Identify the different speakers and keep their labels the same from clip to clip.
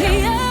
Speaker 1: Yeah.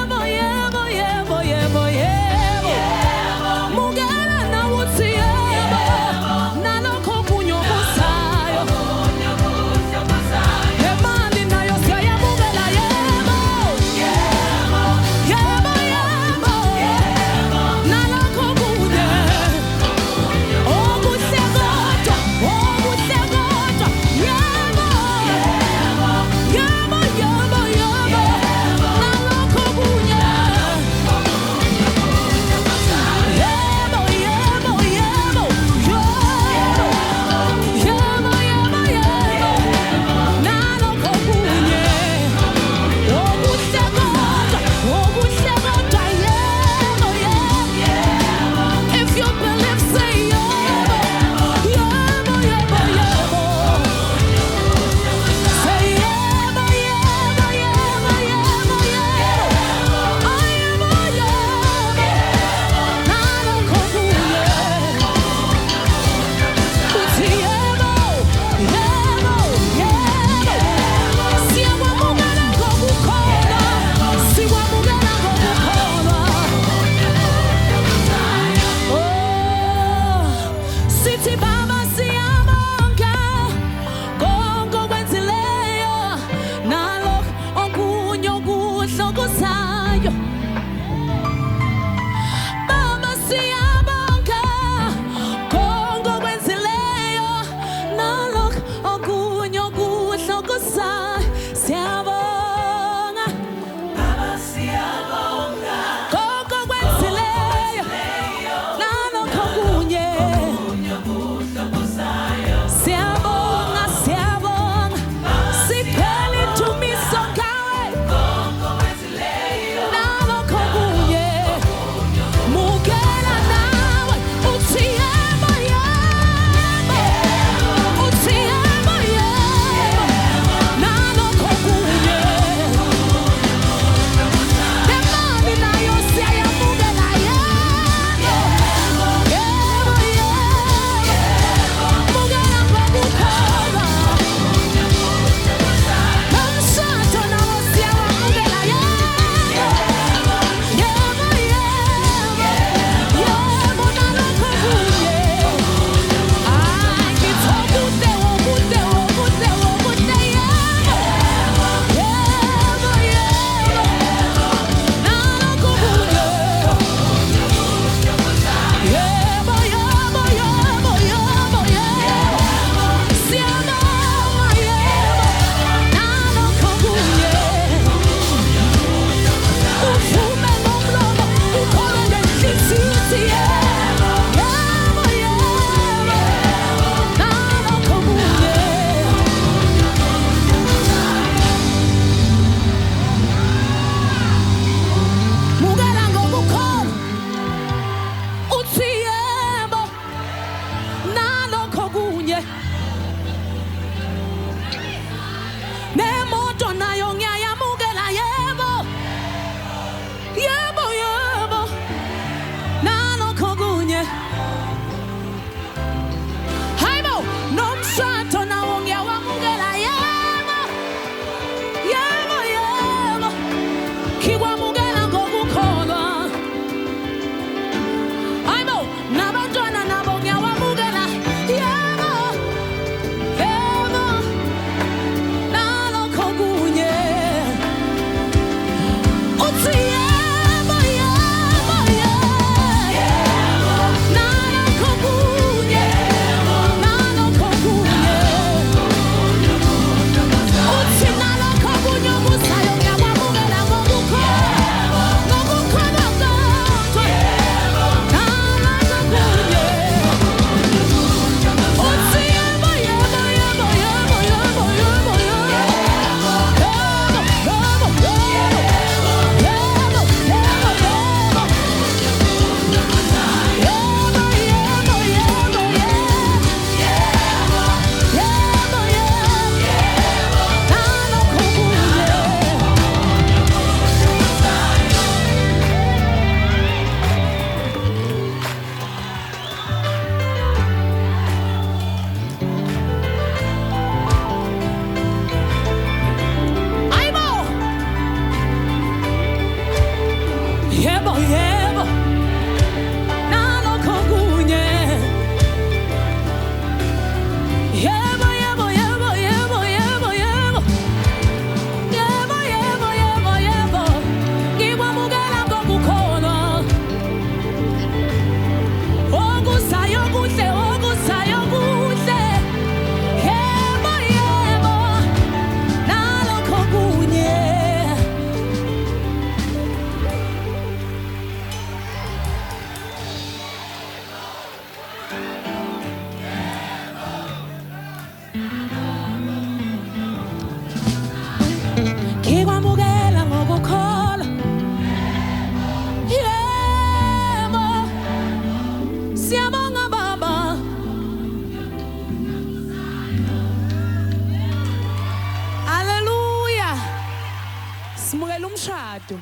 Speaker 1: Umuntu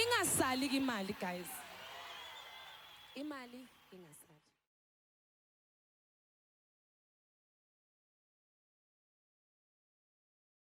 Speaker 1: ingasali imali guys. Imali